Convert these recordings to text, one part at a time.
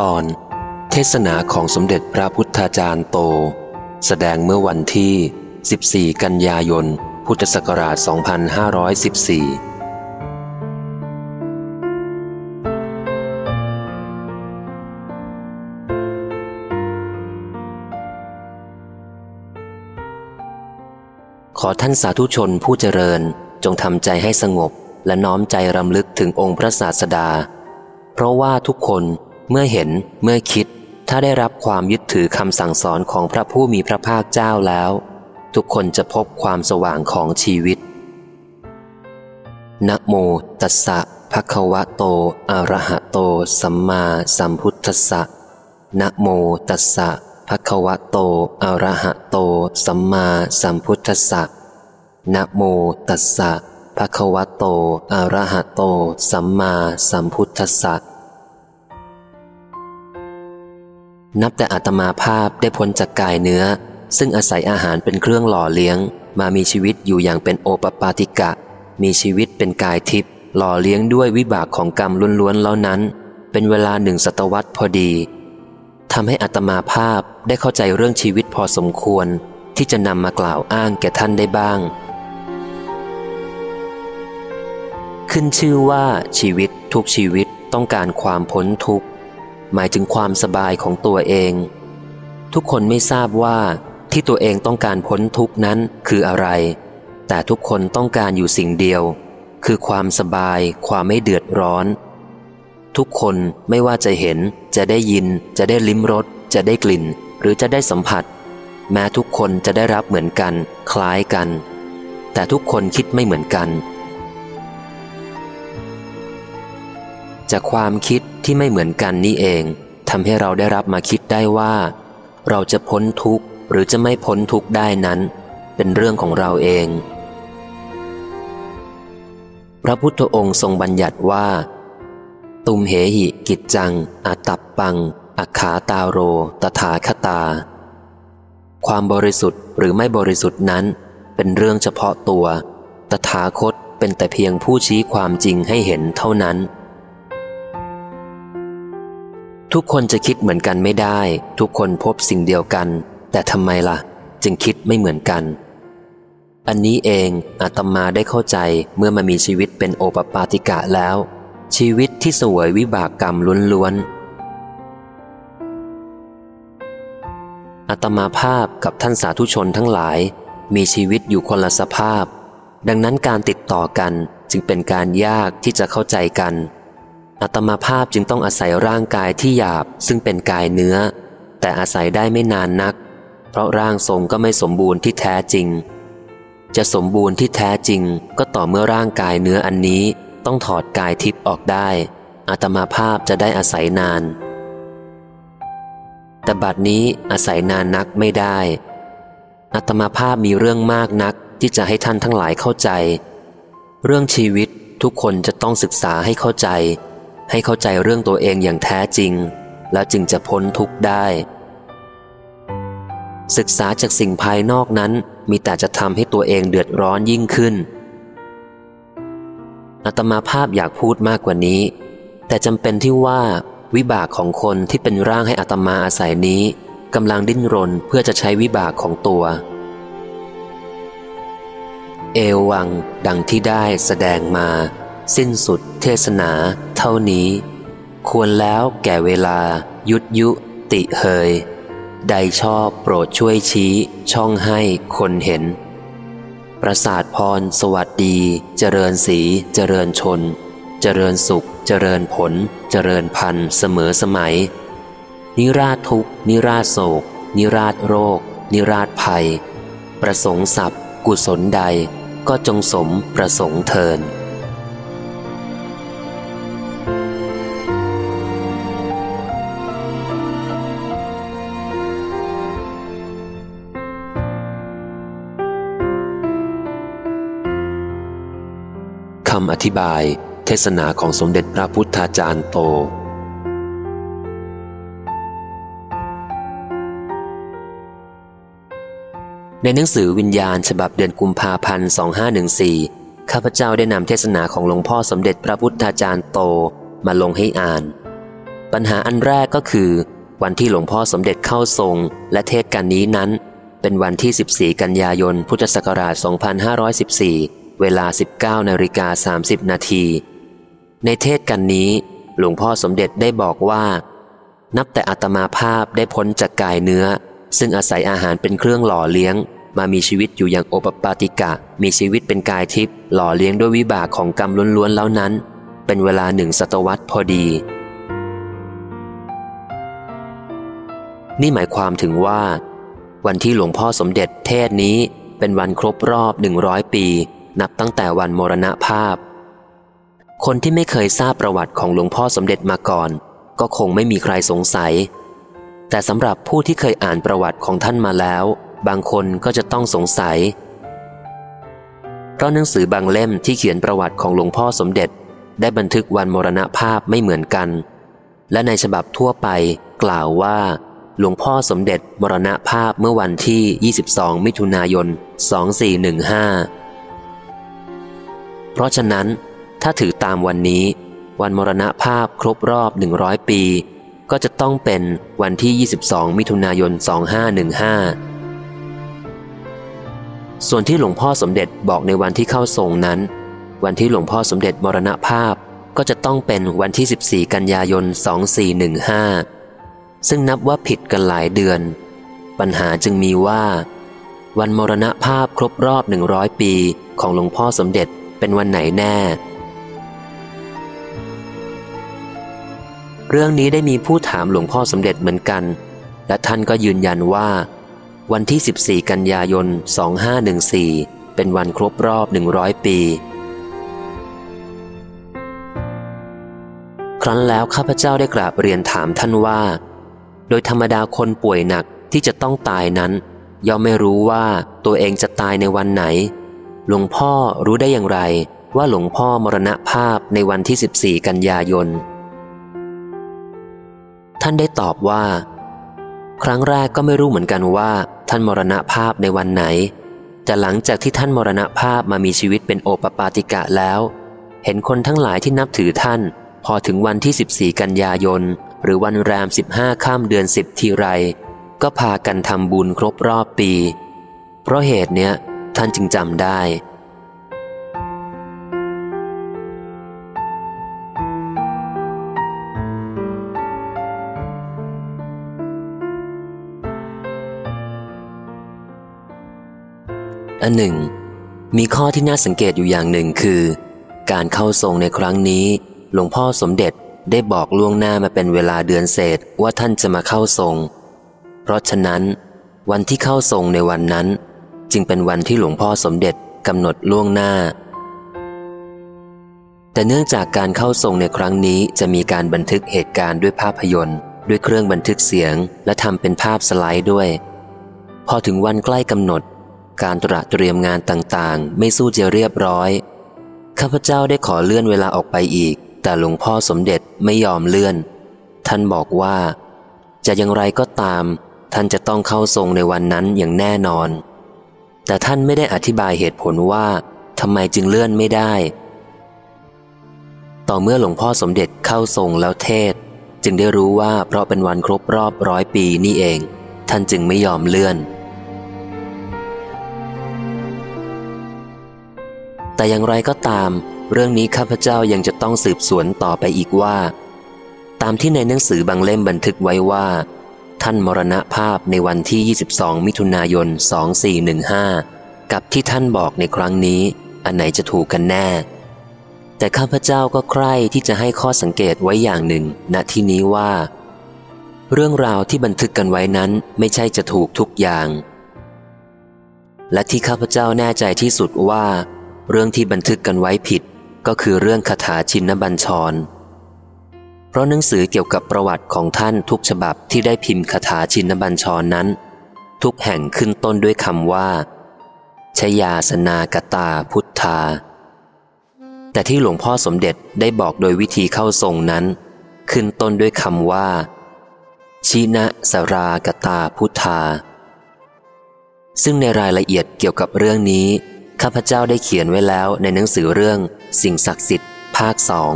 ตอนเทศนาของสมเด็จพระพุทธาจารย์โต แสดงเมื่อวันที่ 14 กันยายน พุทธศักราช 2514ขอท่านสาธุชนผู้เจริญจงทำใจให้สงบและน้อมใจรำลึกถึงองค์พระศาสดา เพราะว่าทุกคน เมื่อเห็นเมื่อคิด ถ้าได้รับความยึดถือคำสั่งสอนของพระผู้มีพระภาคเจ้าแล้ว ทุกคนจะพบความสว่างของชีวิตนะโมตัสสะภะคะวะโต อะระหะโต สัมมาสัมพุทธัสสะนะโมตัสสะภะคะวะโต อะระหะโต สัมมาสัมพุทธัสสะนะโมตัสสะภะคะวะโต อะระหะโต สัมมาสัมพุทธัสสะ นับแต่อาตมาภาพได้พ้นจากกายเนื้อ ซึ่งอาศัยอาหารเป็นเครื่องหล่อเลี้ยง มามีชีวิตอยู่อย่างเป็นโอปปาติกะ มีชีวิตเป็นกายทิพย์หล่อเลี้ยงด้วยวิบากของกรรมล้วนๆแล้วนั้น เป็นเวลาหนึ่งศตวรรษพอดีทำให้อัตมาภาพได้เข้าใจเรื่องชีวิตพอสมควร ที่จะนำมากล่าวอ้างแก่ท่านได้บ้าง ขึ้นชื่อว่าชีวิตทุกชีวิตต้องการความพ้นทุกข์ หมายถึงความสบายของตัวเอง ทุกคนไม่ทราบว่าที่ตัวเองต้องการพ้นทุกนั้นคืออะไร แต่ทุกคนต้องการอยู่สิ่งเดียว คือความสบาย ความไม่เดือดร้อน ทุกคนไม่ว่าจะเห็น จะได้ยิน จะได้ลิ้มรส จะได้กลิ่น หรือจะได้สัมผัส แม้ทุกคนจะได้รับเหมือนกัน คล้ายกัน แต่ทุกคนคิดไม่เหมือนกัน จากความคิดที่ไม่เหมือนกันนี่เองทำให้เราได้รับมาคิดได้ว่า เราจะพ้นทุกข์หรือจะไม่พ้นทุกข์ได้นั้น เป็นเรื่องของเราเอง พระพุทธองค์ทรงบัญญัติว่า ตุมเหหิกิจจังอาตับปังอัขาตาโร ตถาคตา ความบริสุทธิ์หรือไม่บริสุทธิ์นั้น เป็นเรื่องเฉพาะตัว ตถาคตเป็นแต่เพียงผู้ชี้ความจริงให้เห็นเท่านั้น ทุกคนจะคิดเหมือนกันไม่ได้ ทุกคนพบสิ่งเดียวกัน แต่ทำไมละ่ะ จึงคิดไม่เหมือนกัน อันนี้เองอาตมาได้เข้าใจเมื่อมามีชีวิตเป็นโอปปาติกะแล้ว ชีวิตที่สวยวิบากกรรมล้วนๆอัตมาภาพกับท่านสาธุชนทั้งหลาย มีชีวิตอยู่คนละสภาพ ดังนั้นการติดต่อกันจึงเป็นการยากที่จะเข้าใจกัน อัตมาภาพจึงต้องอาศัยร่างกายที่หยาบซึ่งเป็นกายเนื้อ แต่อาศัยได้ไม่นานนัก เพราะร่างทรงก็ไม่สมบูรณ์ที่แท้จริง จะสมบูรณ์ที่แท้จริง ก็ต่อเมื่อร่างกายเนื้ออันนี้ต้องถอดกายทิพย์ออกได้อาตมาภาพจะได้อาศัยนาน แต่บัดนี้อาศัยนานนักไม่ได้อาตมาภาพมีเรื่องมากนักที่จะให้ท่านทั้งหลายเข้าใจ เรื่องชีวิตทุกคนจะต้องศึกษาให้เข้าใจ ให้เข้าใจเรื่องตัวเองอย่างแท้จริง แล้วจึงจะพ้นทุกข์ได้ ศึกษาจากสิ่งภายนอกนั้นมีแต่จะทำให้ตัวเองเดือดร้อนยิ่งขึ้นอาตมาภาพอยากพูดมากกว่านี้ แต่จำเป็นที่ว่าวิบากของคนที่เป็นร่างให้อาตมาอาศัยนี้กำลังดิ้นรนเพื่อจะใช้วิบากของตัว เอวังดังที่ได้แสดงมา สิ้นสุดเทศนาเท่านี้ ควรแล้วแก่เวลา ยุดยุติเฮย ใดชอบโปรดช่วยชี้ ช่องให้คนเห็น ประสาทพรสวัสดี เจริญสีเจริญชน เจริญสุข เจริญผล เจริญพันธ์เสมอสมัย นิราชทุกนิราชโศก นิราชโรค นิราชภัย ประสงค์สัพกุศลใดก็จงสมประสงค์เทินำอธิบาย เทศนาของสมเด็จพระพุทธาจารย์โต ในหนังสือวิญญาณฉบับเดือนกุมภาพันธ์ 2514 ข้าพเจ้าได้นำเทศนาของหลวงพ่อสมเด็จพระพุทธาจารย์โตมาลงให้อ่าน ปัญหาอันแรกก็คือ วันที่หลวงพ่อสมเด็จเข้าทรงและเทศกันนี้นั้น เป็นวันที่ 14 กันยายน พุทธศักราช 2514 เวลา 19นาฬิกา30 นาที ในเทศกันนี้ หลวงพ่อสมเด็จได้บอกว่า นับแต่อัตมาภาพได้พ้นจากกายเนื้อ ซึ่งอาศัยอาหารเป็นเครื่องหล่อเลี้ยง มามีชีวิตอยู่อย่างโอปปาติกะ มีชีวิตเป็นกายทิพย์หล่อเลี้ยงด้วยวิบากของกรรมล้วนๆแล้วนั้น เป็นเวลาหนึ่งศตวรรษพอดี นี่หมายความถึงว่า วันที่หลวงพ่อสมเด็จเทศนี้เป็นวันครบรอบหนึ่งร้อยปี นับตั้งแต่วันมรณภาพ คนที่ไม่เคยทราบประวัติของหลวงพ่อสมเด็จมาก่อน ก็คงไม่มีใครสงสัย แต่สำหรับผู้ที่เคยอ่านประวัติของท่านมาแล้ว บางคนก็จะต้องสงสัย เพราะหนังสือบางเล่มที่เขียนประวัติของหลวงพ่อสมเด็จ ได้บันทึกวันมรณภาพไม่เหมือนกัน และในฉบับทั่วไปกล่าวว่าหลวงพ่อสมเด็จมรณภาพเมื่อวันที่ 22 มิถุนายน 2415 เพราะฉะนั้น ถ้าถือตามวันนี้ วันมรณภาพครบรอบ 100 ปี ก็จะต้องเป็นวันที่ 22 มิถุนายน 2515 ส่วนที่หลวงพ่อสมเด็จบอกในวันที่เข้าทรงนั้น วันที่หลวงพ่อสมเด็จมรณภาพก็จะต้องเป็นวันที่ 14 กันยายน 2415 ซึ่งนับว่าผิดกันหลายเดือน ปัญหาจึงมีว่า วันมรณภาพครบรอบหนึ่งร้อยปีของหลวงพ่อสมเด็จ เป็นวันไหนแน่ เรื่องนี้ได้มีผู้ถามหลวงพ่อสมเด็จเหมือนกัน และท่านก็ยืนยันว่า วันที่ 14 กันยายน 2514 เป็นวันครบรอบหนึ่งร้อยปี ครั้นแล้วข้าพเจ้าได้กราบเรียนถามท่านว่า โดยธรรมดาคนป่วยหนักที่จะต้องตายนั้นย่อมไม่รู้ว่าตัวเองจะตายในวันไหน หลวงพ่อรู้ได้อย่างไรว่าหลวงพ่อมรณภาพในวันที่ 14 กันยายน ท่านได้ตอบว่า ครั้งแรกก็ไม่รู้เหมือนกันว่า ท่านมรณภาพในวันไหน แต่หลังจากที่ท่านมรณภาพมามีชีวิตเป็นโอปปาติกะแล้ว เห็นคนทั้งหลายที่นับถือท่าน พอถึงวันที่ 14 กันยายน หรือวันแรมสิบห้าข้ามเดือนสิบทีไร ก็พากันทำบุญครบรอบปี เพราะเหตุเนี้ย ท่านจึงจำได้ อันหนึ่ง มีข้อที่น่าสังเกตอยู่อย่างหนึ่งคือ การเข้าทรงในครั้งนี้ หลวงพ่อสมเด็จได้บอกล่วงหน้ามาเป็นเวลาเดือนเศษว่าท่านจะมาเข้าทรง เพราะฉะนั้น วันที่เข้าทรงในวันนั้น จึงเป็นวันที่หลวงพ่อสมเด็จกำหนดล่วงหน้า แต่เนื่องจากการเข้าทรงในครั้งนี้จะมีการบันทึกเหตุการณ์ด้วยภาพยนตร์ ด้วยเครื่องบันทึกเสียง และทำเป็นภาพสไลด์ด้วย พอถึงวันใกล้กำหนด การตระเตรียมงานต่างๆ ไม่สู้จะเรียบร้อย ข้าพเจ้าได้ขอเลื่อนเวลาออกไปอีก แต่หลวงพ่อสมเด็จไม่ยอมเลื่อน ท่านบอกว่า จะอย่างไรก็ตาม ท่านจะต้องเข้าทรงในวันนั้นอย่างแน่นอน แต่ท่านไม่ได้อธิบายเหตุผลว่าทำไมจึงเลื่อนไม่ได้ ต่อเมื่อหลวงพ่อสมเด็จเข้าทรงแล้วเทศ จึงได้รู้ว่าเพราะเป็นวันครบรอบร้อยปีนี่เอง ท่านจึงไม่ยอมเลื่อน แต่อย่างไรก็ตาม เรื่องนี้ข้าพเจ้ายังจะต้องสืบสวนต่อไปอีกว่า ตามที่ในหนังสือบางเล่มบันทึกไว้ว่า ท่านมรณภาพในวันที่ 22 มิถุนายน 2415 กับที่ท่านบอกในครั้งนี้ อันไหนจะถูกกันแน่ แต่ข้าพเจ้าก็ใคร่ที่จะให้ข้อสังเกตไว้อย่างหนึ่ง ณที่นี้ว่า เรื่องราวที่บันทึกกันไว้นั้นไม่ใช่จะถูกทุกอย่าง และที่ข้าพเจ้าแน่ใจที่สุดว่า เรื่องที่บันทึกกันไว้ผิด ก็คือเรื่องคาถาชินบัญชร เพราะหนังสือเกี่ยวกับประวัติของท่านทุกฉบับที่ได้พิมพ์คาถาชินบัญชรนั้น ทุกแห่งขึ้นต้นด้วยคำว่า ชยาสนากตาพุทธา แต่ที่หลวงพ่อสมเด็จได้บอกโดยวิธีเข้าทรงนั้น ขึ้นต้นด้วยคำว่า ชินะสรากตาพุทธา ซึ่งในรายละเอียดเกี่ยวกับเรื่องนี้ ข้าพเจ้าได้เขียนไว้แล้วในหนังสือเรื่อง สิ่งศักดิ์สิทธิ์ภาคสอง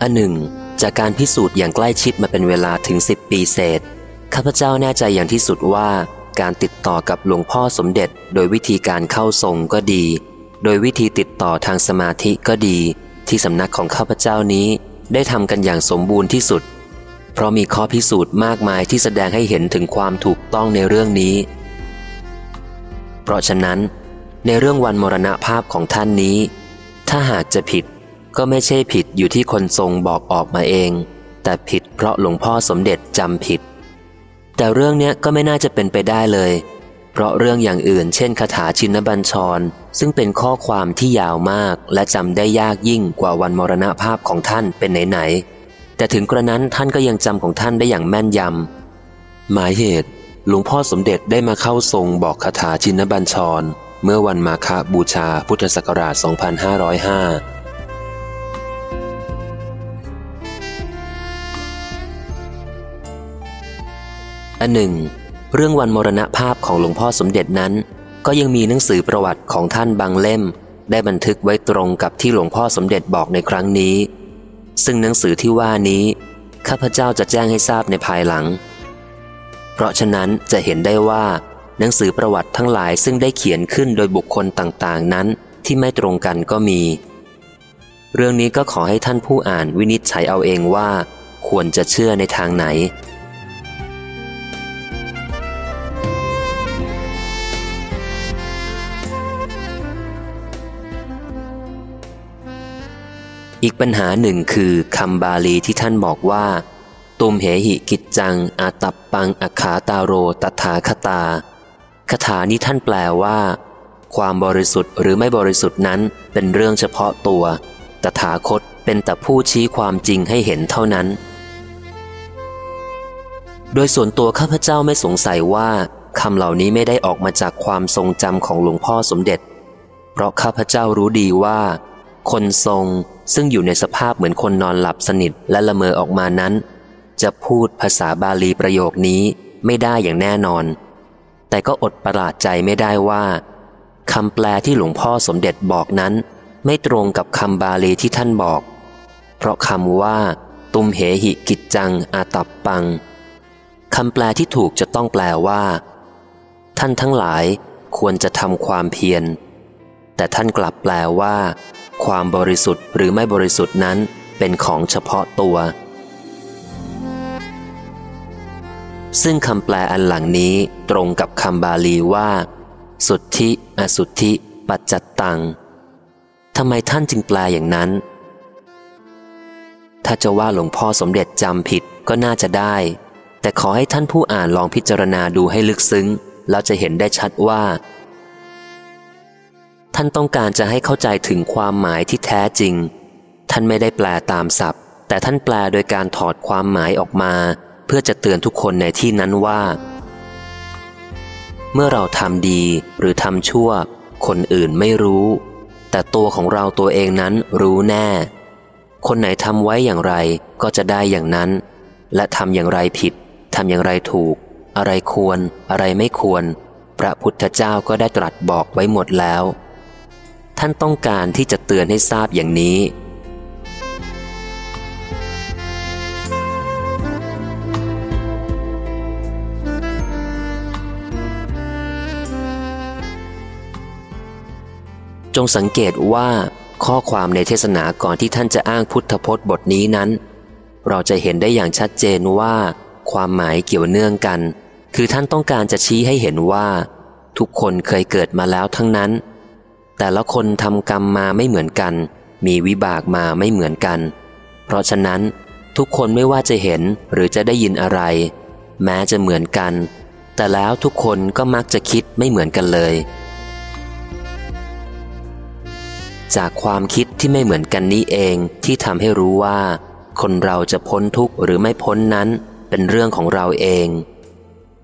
อันหนึ่ง จากการพิสูจน์อย่างใกล้ชิดมาเป็นเวลาถึงสิบปีเศษข้าพเจ้าแน่ใจอย่างที่สุดว่าการติดต่อกับหลวงพ่อสมเด็จ โดยวิธีการเข้าทรงก็ดี โดยวิธีติดต่อทางสมาธิก็ดี ที่สำนักของข้าพเจ้านี้ได้ทำกันอย่างสมบูรณ์ที่สุด เพราะมีข้อพิสูจน์มากมายที่แสดงให้เห็นถึงความถูกต้องในเรื่องนี้ เพราะฉะนั้น ในเรื่องวันมรณภาพของท่านนี้ ถ้าหากจะผิด ก็ไม่ใช่ผิดอยู่ที่คนทรงบอกออกมาเอง แต่ผิดเพราะหลวงพ่อสมเด็จจำผิด แต่เรื่องนี้ก็ไม่น่าจะเป็นไปได้เลย เพราะเรื่องอย่างอื่น เช่นคาถาชินบัญชร ซึ่งเป็นข้อความที่ยาวมากและจำได้ยากยิ่งกว่าวันมรณภาพของท่านเป็นไหนๆแต่ถึงกระนั้นท่านก็ยังจำของท่านได้อย่างแม่นยำหมายเหตุ หลวงพ่อสมเด็จได้มาเข้าทรงบอกคาถาชินบัญชร เมื่อวันมาฆบูชาพุทธศักราช 2505 อันหนึ่ง เรื่องวันมรณภาพของหลวงพ่อสมเด็จนั้น ก็ยังมีหนังสือประวัติของท่านบางเล่ม ได้บันทึกไว้ตรงกับที่หลวงพ่อสมเด็จบอกในครั้งนี้ ซึ่งหนังสือที่ว่านี้ ข้าพเจ้าจะแจ้งให้ทราบในภายหลัง เพราะฉะนั้นจะเห็นได้ว่า หนังสือประวัติทั้งหลายซึ่งได้เขียนขึ้นโดยบุคคลต่างๆ นั้นที่ไม่ตรงกันก็มี เรื่องนี้ก็ขอให้ท่านผู้อ่านวินิจฉัยเอาเองว่า ควรจะเชื่อในทางไหน อีกปัญหาหนึ่งคือคำบาลีที่ท่านบอกว่า ตุมเหหิกิจจัง อาตับปังอาขาตาโรตถาคตาคาถานี้ท่านแปลว่า ความบริสุทธิ์หรือไม่บริสุทธิ์นั้นเป็นเรื่องเฉพาะตัว ตถาคตเป็นแต่ผู้ชี้ความจริงให้เห็นเท่านั้น โดยส่วนตัวข้าพเจ้าไม่สงสัยว่าคำเหล่านี้ไม่ได้ออกมาจากความทรงจำของหลวงพ่อสมเด็จ เพราะข้าพเจ้ารู้ดีว่า คนทรง ซึ่งอยู่ในสภาพเหมือนคนนอนหลับสนิทและละเมอออกมานั้น จะพูดภาษาบาลีประโยคนี้ไม่ได้อย่างแน่นอน แต่ก็อดประหลาดใจไม่ได้ว่าคำแปลที่หลวงพ่อสมเด็จบอกนั้น ไม่ตรงกับคำบาลีที่ท่านบอก เพราะคำว่า ตุมเหหิกิจจังอาตับปังคำแปลที่ถูกจะต้องแปลว่า ท่านทั้งหลายควรจะทำความเพียรแต่ท่านกลับแปลว่า ความบริสุทธิ์หรือไม่บริสุทธิ์นั้นเป็นของเฉพาะตัว ซึ่งคำแปลอันหลังนี้ตรงกับคำบาลีว่า สุทธิ อสุทธิ ปัจจัตตังทำไมท่านจึงแปลอย่างนั้น ถ้าจะว่าหลวงพ่อสมเด็จจำผิดก็น่าจะได้ แต่ขอให้ท่านผู้อ่านลองพิจารณาดูให้ลึกซึ้ง แล้วจะเห็นได้ชัดว่า ท่านต้องการจะให้เข้าใจถึงความหมายที่แท้จริง ท่านไม่ได้แปลตามศัพท์ แต่ท่านแปลโดยการถอดความหมายออกมา เพื่อจะเตือนทุกคนในที่นั้นว่า เมื่อเราทำดีหรือทำชั่ว คนอื่นไม่รู้ แต่ตัวของเราตัวเองนั้นรู้แน่ คนไหนทำไว้อย่างไรก็จะได้อย่างนั้น และทำอย่างไรผิดทำอย่างไรถูก อะไรควร อะไรไม่ควร พระพุทธเจ้าก็ได้ตรัสบอกไว้หมดแล้ว ท่านต้องการที่จะเตือนให้ทราบอย่างนี้ จงสังเกตว่าข้อความในเทศนาก่อนที่ท่านจะอ้างพุทธพจน์บทนี้นั้น เราจะเห็นได้อย่างชัดเจนว่า ความหมายเกี่ยวเนื่องกัน คือท่านต้องการจะชี้ให้เห็นว่า ทุกคนเคยเกิดมาแล้วทั้งนั้น แต่ละคนทำกรรมมาไม่เหมือนกัน มีวิบากมาไม่เหมือนกัน เพราะฉะนั้นทุกคนไม่ว่าจะเห็นหรือจะได้ยินอะไร แม้จะเหมือนกัน แต่แล้วทุกคนก็มักจะคิดไม่เหมือนกันเลย จากความคิดที่ไม่เหมือนกันนี้เองที่ทำให้รู้ว่า คนเราจะพ้นทุกข์หรือไม่พ้นนั้นเป็นเรื่องของเราเอง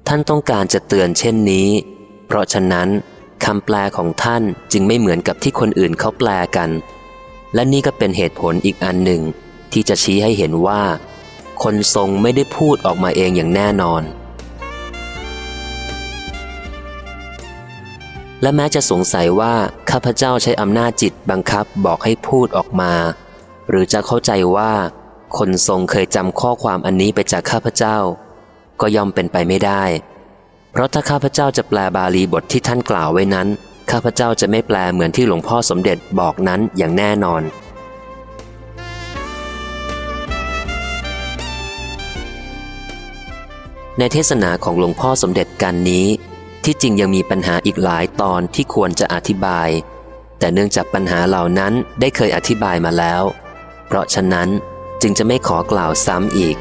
ท่านต้องการจะเตือนเช่นนี้ เพราะฉะนั้น คำแปลของท่านจึงไม่เหมือนกับที่คนอื่นเขาแปลกัน และนี่ก็เป็นเหตุผลอีกอันหนึ่ง ที่จะชี้ให้เห็นว่า คนทรงไม่ได้พูดออกมาเองอย่างแน่นอน และแม้จะสงสัยว่าข้าพเจ้าใช้อำนาจจิตบังคับบอกให้พูดออกมา หรือจะเข้าใจว่า คนทรงเคยจำข้อความอันนี้ไปจากข้าพเจ้า ก็ย่อมเป็นไปไม่ได้ เพราะถ้าข้าพเจ้าจะแปลบาลีบทที่ท่านกล่าวไว้นั้น ข้าพเจ้าจะไม่แปลเหมือนที่หลวงพ่อสมเด็จบอกนั้นอย่างแน่นอน ในเทศนาของหลวงพ่อสมเด็จกันนี้ ที่จริงยังมีปัญหาอีกหลายตอนที่ควรจะอธิบาย แต่เนื่องจากปัญหาเหล่านั้นได้เคยอธิบายมาแล้ว เพราะฉะนั้นจึงจะไม่ขอกล่าวซ้ำอีก